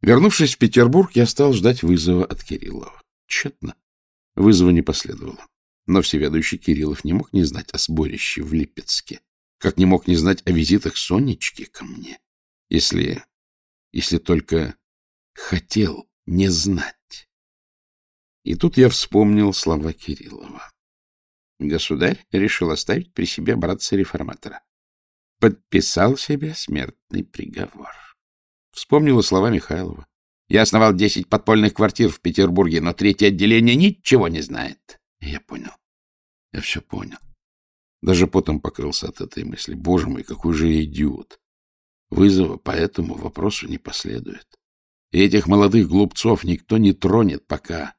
Вернувшись в Петербург, я стал ждать вызова от Кириллова. Тщетно. Вызова не последовало. Но всеведущий Кириллов не мог не знать о сборище в Липецке, как не мог не знать о визитах Сонечки ко мне, если... если только хотел не знать. И тут я вспомнил слова Кириллова. Государь решил оставить при себе братца-реформатора. Подписал себе смертный приговор. Вспомнила слова Михайлова. Я основал десять подпольных квартир в Петербурге, но третье отделение ничего не знает. я понял. Я все понял. Даже потом покрылся от этой мысли. Боже мой, какой же я идиот. Вызова по этому вопросу не последует. И этих молодых глупцов никто не тронет, пока...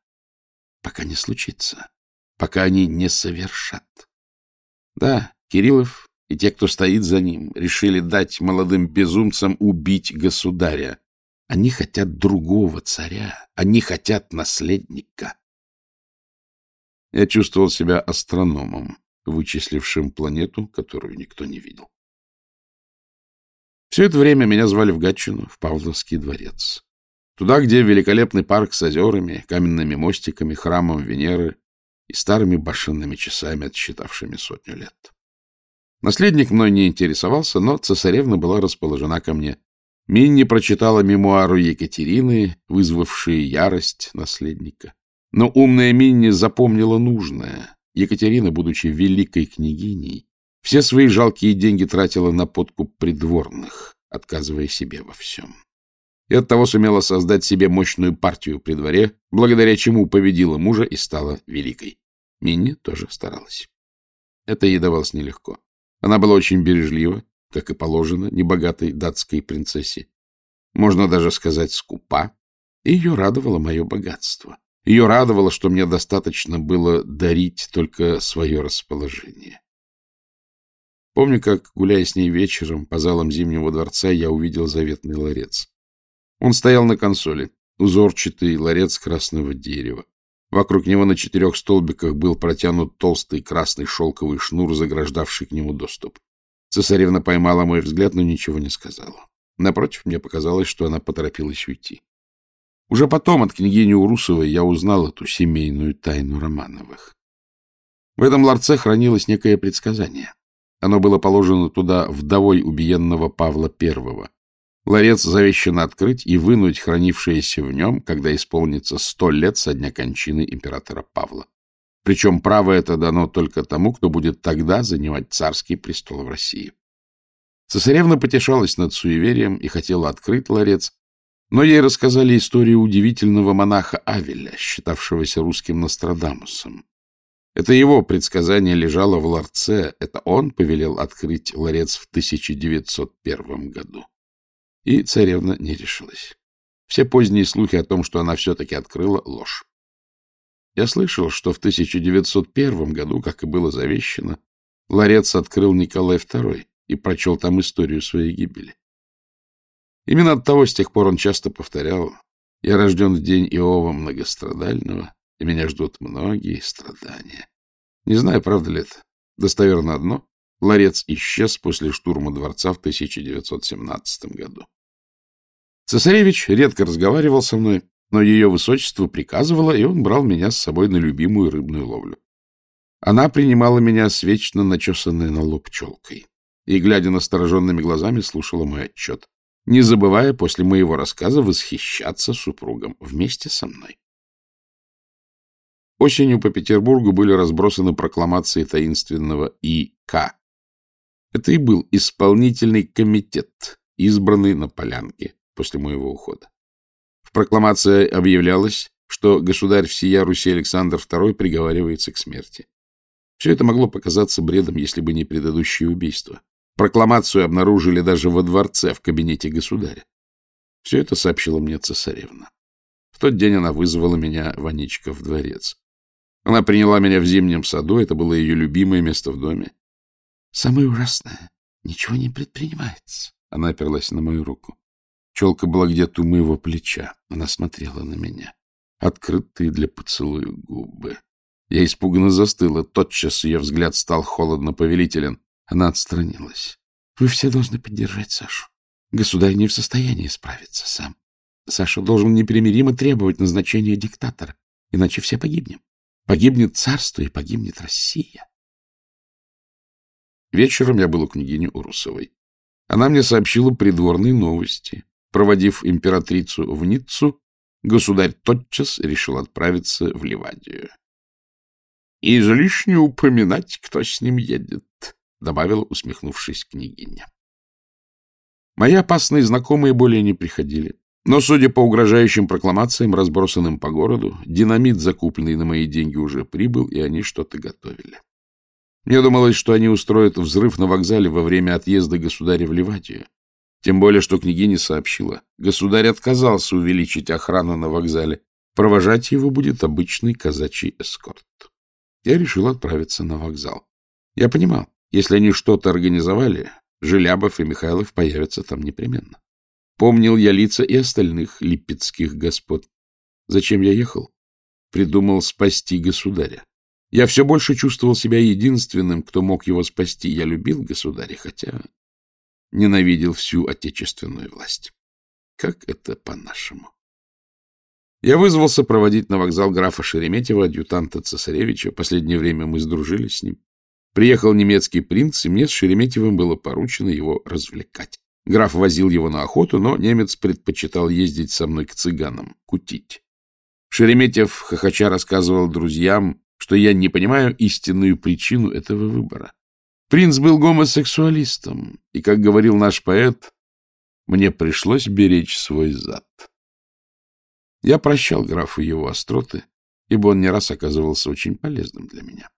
пока не случится. Пока они не совершат. Да, Кириллов и те, кто стоит за ним, решили дать молодым безумцам убить государя. Они хотят другого царя. Они хотят наследника. Я чувствовал себя астрономом, вычислившим планету, которую никто не видел. Все это время меня звали в Гатчину, в Павловский дворец. Туда, где великолепный парк с озерами, каменными мостиками, храмом Венеры и старыми башенными часами, отсчитавшими сотню лет. Наследник мной не интересовался, но цесаревна была расположена ко мне. Минни прочитала мемуару Екатерины, вызвавшие ярость наследника. Но умная Минни запомнила нужное. Екатерина, будучи великой княгиней, все свои жалкие деньги тратила на подкуп придворных, отказывая себе во всем. И оттого сумела создать себе мощную партию при дворе, благодаря чему победила мужа и стала великой. Минни тоже старалась. Это ей давалось нелегко. Она была очень бережлива, как и положено, небогатой датской принцессе. Можно даже сказать, скупа. И ее радовало мое богатство. Ее радовало, что мне достаточно было дарить только свое расположение. Помню, как, гуляя с ней вечером по залам Зимнего дворца, я увидел заветный ларец. Он стоял на консоли, узорчатый ларец красного дерева. Вокруг него на четырех столбиках был протянут толстый красный шелковый шнур, заграждавший к нему доступ. Цесаревна поймала мой взгляд, но ничего не сказала. Напротив, мне показалось, что она поторопилась уйти. Уже потом от княгини Урусовой я узнал эту семейную тайну Романовых. В этом ларце хранилось некое предсказание. Оно было положено туда вдовой убиенного Павла I, Ларец завещано открыть и вынуть хранившееся в нем, когда исполнится сто лет со дня кончины императора Павла. Причем право это дано только тому, кто будет тогда занимать царский престол в России. Цесаревна потешалась над суеверием и хотела открыть ларец, но ей рассказали историю удивительного монаха Авеля, считавшегося русским Нострадамусом. Это его предсказание лежало в ларце, это он повелел открыть ларец в 1901 году. И царевна не решилась. Все поздние слухи о том, что она все-таки открыла, — ложь. Я слышал, что в 1901 году, как и было завещено, ларец открыл Николай II и прочел там историю своей гибели. Именно от того с тех пор он часто повторял, «Я рожден в день Иова многострадального, и меня ждут многие страдания». Не знаю, правда ли это. Достоверно одно Ларец исчез после штурма дворца в 1917 году. Цесаревич редко разговаривал со мной, но ее высочество приказывало, и он брал меня с собой на любимую рыбную ловлю. Она принимала меня с вечно начесанной на лоб челкой и, глядя настороженными глазами, слушала мой отчет, не забывая после моего рассказа восхищаться супругом вместе со мной. Осенью по Петербургу были разбросаны прокламации таинственного И.К., это и был исполнительный комитет, избранный на полянке после моего ухода. В прокламации объявлялось, что государь всея Руси Александр II приговаривается к смерти. Все это могло показаться бредом, если бы не предыдущее убийство. Прокламацию обнаружили даже во дворце, в кабинете государя. Все это сообщила мне цесаревна. В тот день она вызвала меня, Ванечка, в дворец. Она приняла меня в зимнем саду, это было ее любимое место в доме. Самое ужасное — ничего не предпринимается. Она оперлась на мою руку. Челка была где-то у моего плеча. Она смотрела на меня. Открытые для поцелуя губы. Я испуганно застыла. Тотчас ее взгляд стал холодно повелителен. Она отстранилась. — Вы все должны поддержать Сашу. Государь не в состоянии справиться сам. Саша должен непримиримо требовать назначения диктатора, иначе все погибнем. Погибнет царство и погибнет Россия. Вечером я был у княгини Урусовой. Она мне сообщила придворные новости. Проводив императрицу в Ниццу, государь тотчас решил отправиться в Ливадию. — Излишне упоминать, кто с ним едет, — добавила, усмехнувшись княгиня. Мои опасные знакомые более не приходили. Но, судя по угрожающим прокламациям, разбросанным по городу, динамит, закупленный на мои деньги, уже прибыл, и они что-то готовили. Мне думалось, что они устроят взрыв на вокзале во время отъезда государя в Ливадию. Тем более, что княгиня сообщила. Государь отказался увеличить охрану на вокзале. Провожать его будет обычный казачий эскорт. Я решил отправиться на вокзал. Я понимал, если они что-то организовали, Желябов и Михайлов появятся там непременно. Помнил я лица и остальных липецких господ. Зачем я ехал? Придумал спасти государя. Я все больше чувствовал себя единственным, кто мог его спасти. Я любил государя, хотя ненавидел всю отечественную власть. Как это по-нашему? Я вызвался проводить на вокзал графа Шереметьева, адъютанта цесаревича. Последнее время мы сдружились с ним. Приехал немецкий принц, и мне с Шереметьевым было поручено его развлекать. Граф возил его на охоту, но немец предпочитал ездить со мной к цыганам, кутить. Шереметьев хохоча рассказывал друзьям, что я не понимаю истинную причину этого выбора. Принц был гомосексуалистом, и, как говорил наш поэт, мне пришлось беречь свой зад. Я прощал графу его остроты, ибо он не раз оказывался очень полезным для меня.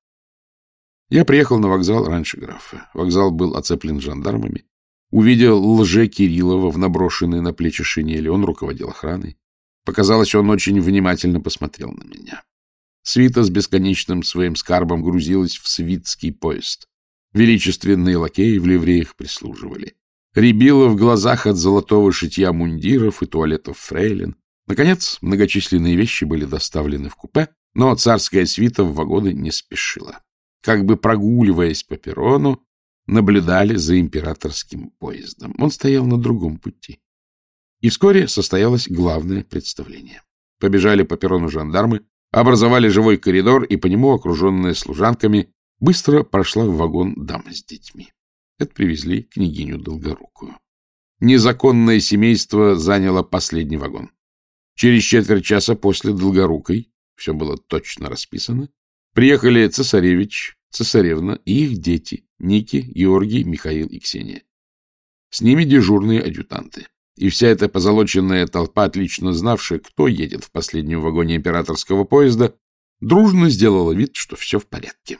Я приехал на вокзал раньше графа. Вокзал был оцеплен жандармами. Увидел лже Кириллова в наброшенной на плечи шинели. Он руководил охраной. Показалось, он очень внимательно посмотрел на меня. Свита с бесконечным своим скарбом грузилась в свитский поезд. Величественные лакеи в ливреях прислуживали. Рябило в глазах от золотого шитья мундиров и туалетов фрейлин. Наконец, многочисленные вещи были доставлены в купе, но царская свита в вагоны не спешила. Как бы прогуливаясь по перрону, наблюдали за императорским поездом. Он стоял на другом пути. И вскоре состоялось главное представление. Побежали по перрону жандармы, образовали живой коридор, и по нему, окруженная служанками, быстро прошла в вагон дама с детьми. Это привезли княгиню Долгорукую. Незаконное семейство заняло последний вагон. Через четверть часа после Долгорукой, все было точно расписано, приехали цесаревич, цесаревна и их дети Ники, Георгий, Михаил и Ксения. С ними дежурные адъютанты. И вся эта позолоченная толпа, отлично знавшая, кто едет в последнем вагоне императорского поезда, дружно сделала вид, что все в порядке.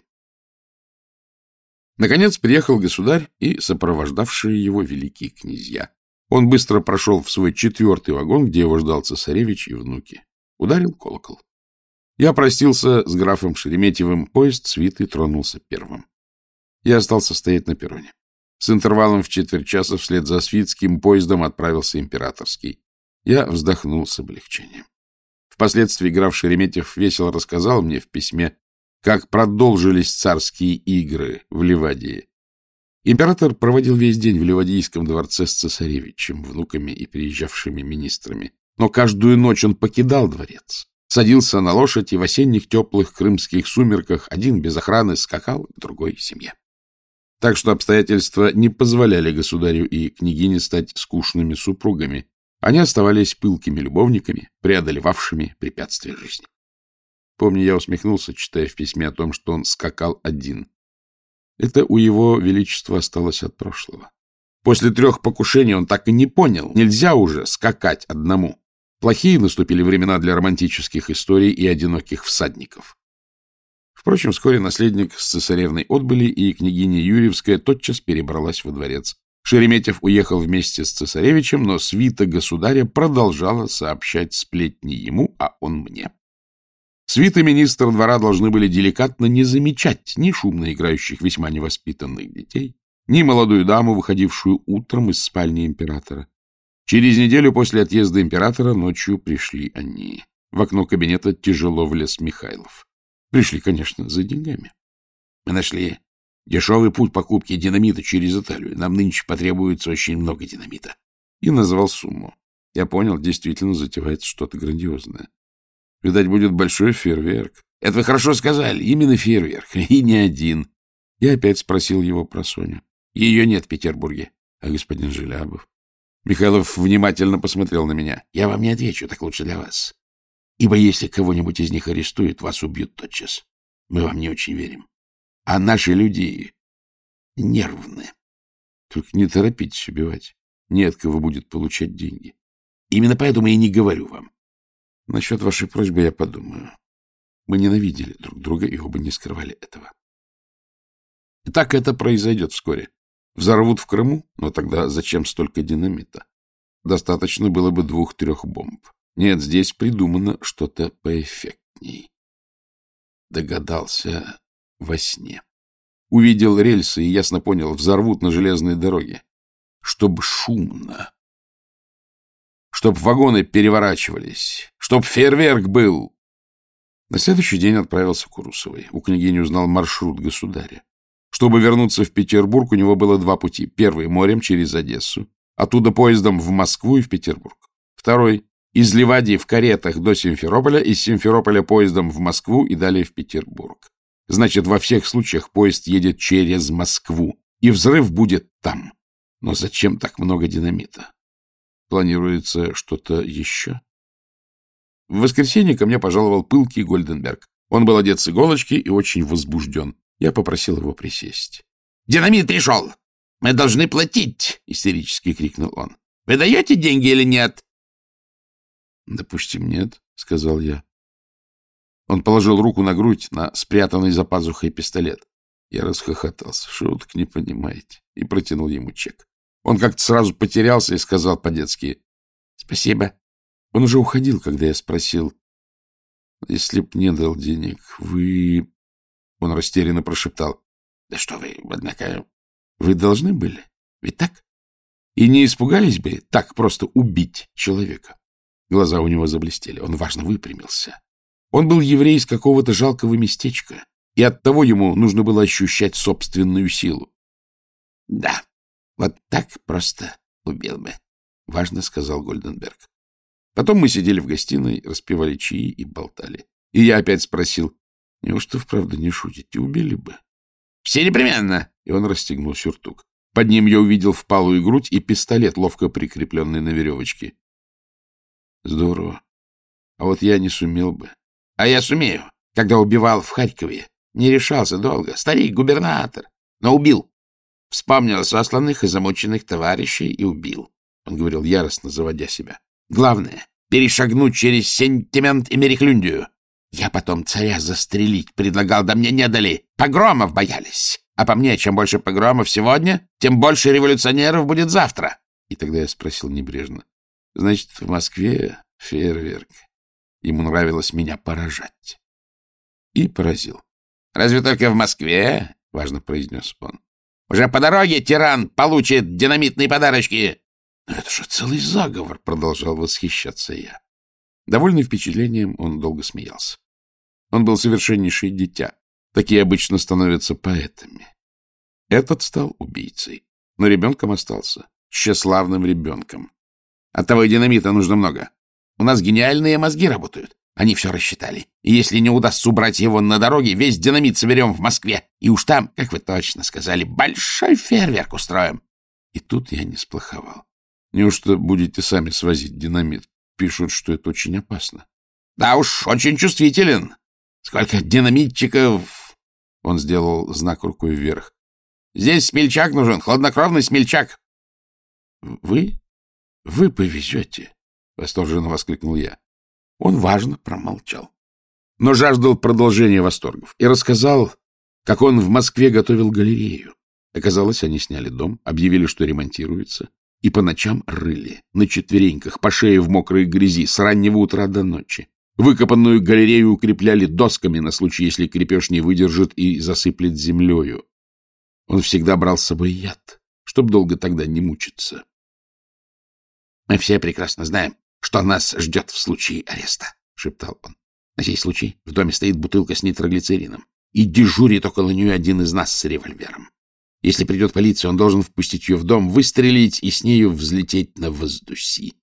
Наконец приехал государь и сопровождавшие его великие князья. Он быстро прошел в свой четвертый вагон, где его ждал цесаревич и внуки. Ударил колокол. Я простился с графом Шереметьевым, поезд свиты тронулся первым. Я остался стоять на перроне. С интервалом в четверть часа вслед за свитским поездом отправился императорский. Я вздохнул с облегчением. Впоследствии граф Шереметьев весело рассказал мне в письме, как продолжились царские игры в Ливадии. Император проводил весь день в Ливадийском дворце с цесаревичем, внуками и приезжавшими министрами. Но каждую ночь он покидал дворец, садился на лошадь и в осенних теплых крымских сумерках один без охраны скакал к другой семье. Так что обстоятельства не позволяли государю и княгине стать скучными супругами. Они оставались пылкими любовниками, преодолевавшими препятствия жизни. Помню, я усмехнулся, читая в письме о том, что он скакал один. Это у его величества осталось от прошлого. После трех покушений он так и не понял, нельзя уже скакать одному. Плохие наступили времена для романтических историй и одиноких всадников. Впрочем, вскоре наследник с цесаревной отбыли, и княгиня Юрьевская тотчас перебралась во дворец. Шереметьев уехал вместе с цесаревичем, но свита государя продолжала сообщать сплетни ему, а он мне. Свита министра двора должны были деликатно не замечать ни шумно играющих весьма невоспитанных детей, ни молодую даму, выходившую утром из спальни императора. Через неделю после отъезда императора ночью пришли они. В окно кабинета тяжело влез Михайлов. Пришли, конечно, за деньгами. Мы нашли дешевый путь покупки динамита через Италию. Нам нынче потребуется очень много динамита. И назвал сумму. Я понял, действительно затевается что-то грандиозное. Видать, будет большой фейерверк. Это вы хорошо сказали, именно фейерверк, и не один. Я опять спросил его про Соню. Ее нет в Петербурге. А господин Желябов? Михайлов внимательно посмотрел на меня. Я вам не отвечу, так лучше для вас. Ибо если кого-нибудь из них арестуют, вас убьют тотчас. Мы вам не очень верим. А наши люди нервны. Только не торопитесь убивать. Не от кого будет получать деньги. Именно поэтому я не говорю вам. Насчет вашей просьбы я подумаю. Мы ненавидели друг друга и оба не скрывали этого. И так это произойдет вскоре. Взорвут в Крыму, но тогда зачем столько динамита? Достаточно было бы двух-трех бомб. Нет, здесь придумано что-то поэффектней. Догадался во сне. Увидел рельсы и ясно понял, взорвут на железной дороге. Чтоб шумно. Чтоб вагоны переворачивались. Чтоб фейерверк был. На следующий день отправился к Урусовой. У княгини узнал маршрут государя. Чтобы вернуться в Петербург, у него было два пути. Первый — морем через Одессу. Оттуда поездом в Москву и в Петербург. Второй — из Ливадии в каретах до Симферополя, из Симферополя поездом в Москву и далее в Петербург. Значит, во всех случаях поезд едет через Москву, и взрыв будет там. Но зачем так много динамита? Планируется что-то еще? В воскресенье ко мне пожаловал пылкий Гольденберг. Он был одет с иголочки и очень возбужден. Я попросил его присесть. — Динамит пришел! Мы должны платить! — истерически крикнул он. — Вы даете деньги или нет? — Допустим, нет, — сказал я. Он положил руку на грудь, на спрятанный за пазухой пистолет. Я расхохотался. Шуток не понимаете. И протянул ему чек. Он как-то сразу потерялся и сказал по-детски. — Спасибо. Он уже уходил, когда я спросил. — Если б не дал денег, вы... Он растерянно прошептал. — Да что вы, однако... Вы должны были, ведь так? И не испугались бы так просто убить человека? Глаза у него заблестели. Он важно выпрямился. Он был еврей из какого-то жалкого местечка, и оттого ему нужно было ощущать собственную силу. — Да, вот так просто убил бы, — важно сказал Гольденберг. Потом мы сидели в гостиной, распивали чаи и болтали. И я опять спросил, Неужто вправду не шутите? Убили бы. — Все непременно! И он расстегнул сюртук. Под ним я увидел впалую грудь и пистолет, ловко прикрепленный на веревочке. Здорово. А вот я не сумел бы. А я сумею. Когда убивал в Харькове, не решался долго. Старик, губернатор. Но убил. Вспомнил сосланных и замученных товарищей и убил. Он говорил, яростно заводя себя. Главное — перешагнуть через сентимент и мерехлюндию. Я потом царя застрелить предлагал, да мне не дали. Погромов боялись. А по мне, чем больше погромов сегодня, тем больше революционеров будет завтра. И тогда я спросил небрежно. Значит, в Москве фейерверк. Ему нравилось меня поражать. И поразил. Разве только в Москве, — важно произнес он. Уже по дороге тиран получит динамитные подарочки. Но это же целый заговор, — продолжал восхищаться я. Довольный впечатлением, он долго смеялся. Он был совершеннейшее дитя. Такие обычно становятся поэтами. Этот стал убийцей, но ребенком остался. Тщеславным ребенком. Оттого и динамита нужно много. У нас гениальные мозги работают. Они все рассчитали. И если не удастся убрать его на дороге, весь динамит соберем в Москве. И уж там, как вы точно сказали, большой фейерверк устроим. И тут я не сплоховал. Неужто будете сами свозить динамит? Пишут, что это очень опасно. Да уж, очень чувствителен. Сколько динамитчиков... Он сделал знак рукой вверх. Здесь смельчак нужен, хладнокровный смельчак. Вы? Вы повезете, восторженно воскликнул я. Он важно промолчал, но жаждал продолжения восторгов и рассказал, как он в Москве готовил галерею. Оказалось, они сняли дом, объявили, что ремонтируется, и по ночам рыли, на четвереньках, по шее в мокрой грязи, с раннего утра до ночи. Выкопанную галерею укрепляли досками на случай, если крепеж не выдержит и засыплет землею. Он всегда брал с собой яд, чтобы долго тогда не мучиться. — Мы все прекрасно знаем, что нас ждет в случае ареста, — шептал он. — На сей случай в доме стоит бутылка с нитроглицерином, и дежурит около нее один из нас с револьвером. Если придет полиция, он должен впустить ее в дом, выстрелить и с нею взлететь на воздухи.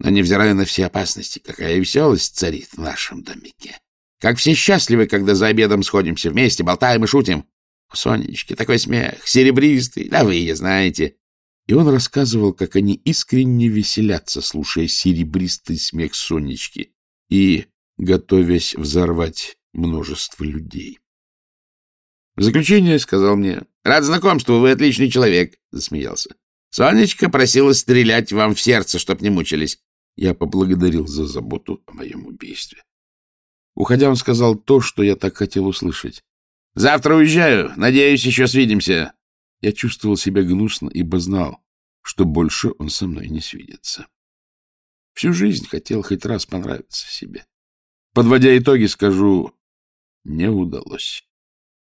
Но, невзирая на все опасности, какая веселость царит в нашем домике. Как все счастливы, когда за обедом сходимся вместе, болтаем и шутим. У Сонечки такой смех, серебристый, да вы ее знаете. И он рассказывал, как они искренне веселятся, слушая серебристый смех Сонечки и готовясь взорвать множество людей. В заключение сказал мне, «Рад знакомству, вы отличный человек», — засмеялся. «Сонечка просила стрелять вам в сердце, чтоб не мучились». Я поблагодарил за заботу о моем убийстве. Уходя, он сказал то, что я так хотел услышать. «Завтра уезжаю. Надеюсь, еще свидимся». Я чувствовал себя гнусно, ибо знал, что больше он со мной не свидится. Всю жизнь хотел хоть раз понравиться себе. Подводя итоги, скажу, не удалось.